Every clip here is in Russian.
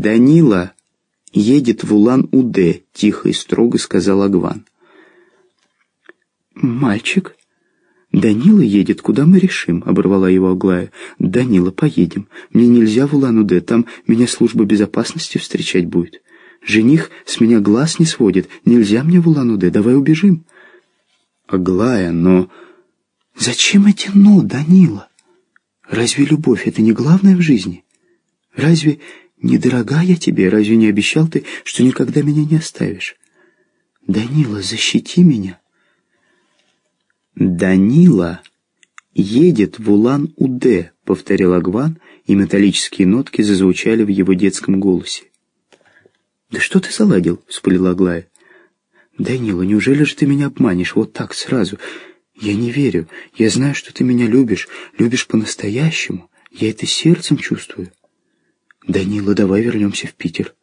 «Данила едет в Улан-Удэ», — тихо и строго сказал Агван. «Мальчик?» «Данила едет, куда мы решим», — оборвала его Аглая. «Данила, поедем. Мне нельзя в Улан-Удэ, там меня служба безопасности встречать будет. Жених с меня глаз не сводит. Нельзя мне в Улан-Удэ, давай убежим». «Аглая, но...» «Зачем эти «но», Данила? Разве любовь — это не главное в жизни? Разве не дорога я тебе? Разве не обещал ты, что никогда меня не оставишь? Данила, защити меня». «Данила едет в Улан-Удэ», — повторил Агван, и металлические нотки зазвучали в его детском голосе. «Да что ты заладил?» — вспылила Аглая. «Данила, неужели же ты меня обманешь вот так сразу? Я не верю. Я знаю, что ты меня любишь, любишь по-настоящему. Я это сердцем чувствую. Данила, давай вернемся в Питер».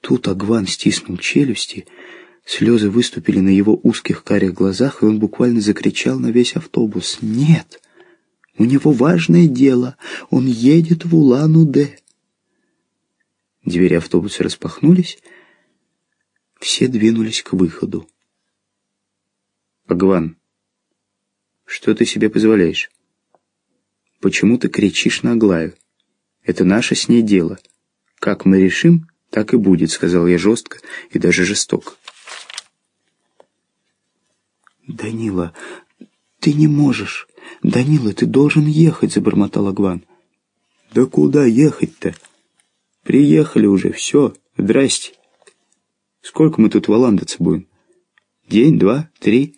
Тут Агван стиснул челюсти, — Слезы выступили на его узких карих глазах, и он буквально закричал на весь автобус. «Нет! У него важное дело! Он едет в Улан-Удэ!» Двери автобуса распахнулись, все двинулись к выходу. «Агван, что ты себе позволяешь? Почему ты кричишь на Аглаю? Это наше с ней дело. Как мы решим, так и будет», — сказал я жестко и даже жестоко. «Данила, ты не можешь. Данила, ты должен ехать», — забормотал Агван. «Да куда ехать-то? Приехали уже, все, здрасте. Сколько мы тут валандаться будем? День, два, три?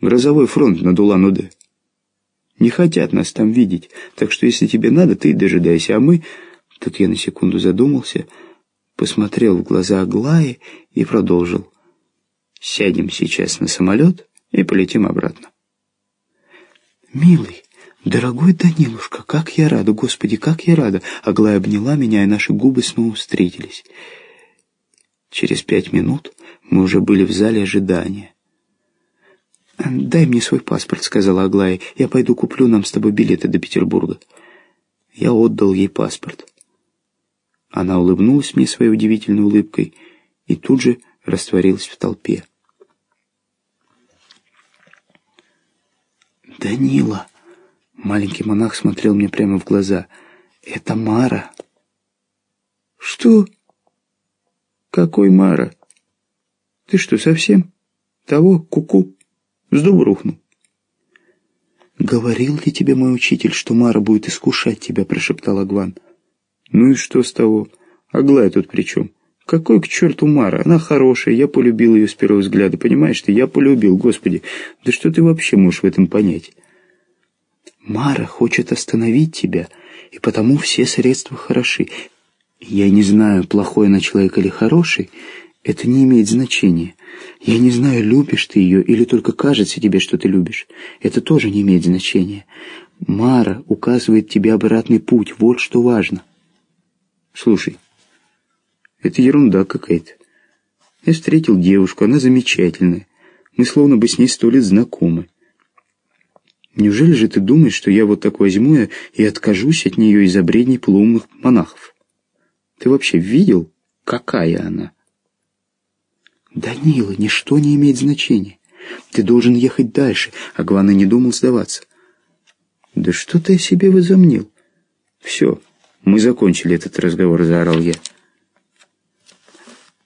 Грозовой фронт над Улан-Удэ. Не хотят нас там видеть, так что если тебе надо, ты дожидайся, а мы...» Тут я на секунду задумался, посмотрел в глаза Аглаи и продолжил. «Сядем сейчас на самолет» и полетим обратно. «Милый, дорогой Данилушка, как я рада, Господи, как я рада!» Аглая обняла меня, и наши губы снова встретились. Через пять минут мы уже были в зале ожидания. «Дай мне свой паспорт», — сказала Аглая. «Я пойду куплю нам с тобой билеты до Петербурга». Я отдал ей паспорт. Она улыбнулась мне своей удивительной улыбкой и тут же растворилась в толпе. «Данила!» Маленький монах смотрел мне прямо в глаза. «Это Мара!» «Что? Какой Мара? Ты что, совсем? Того, куку, -ку, с дуба рухнул?» «Говорил ли тебе мой учитель, что Мара будет искушать тебя?» прошептал Агван. «Ну и что с того? Аглая тут при чем? Какой к черту Мара? Она хорошая, я полюбил ее с первого взгляда. Понимаешь ты, я полюбил, Господи. Да что ты вообще можешь в этом понять? Мара хочет остановить тебя, и потому все средства хороши. Я не знаю, плохой она человек или хороший, это не имеет значения. Я не знаю, любишь ты ее или только кажется тебе, что ты любишь. Это тоже не имеет значения. Мара указывает тебе обратный путь, вот что важно. Слушай, это ерунда какая-то. Я встретил девушку, она замечательная. Мы словно бы с ней сто лет знакомы. Неужели же ты думаешь, что я вот так возьму и откажусь от нее из-за бредней полуумных монахов? Ты вообще видел, какая она? Данила, ничто не имеет значения. Ты должен ехать дальше, а Гвана не думал сдаваться. Да что ты о себе возомнил? Все, мы закончили этот разговор, заорал я.